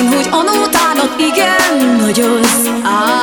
Én, hogy anótán ott igen nagyoz áll.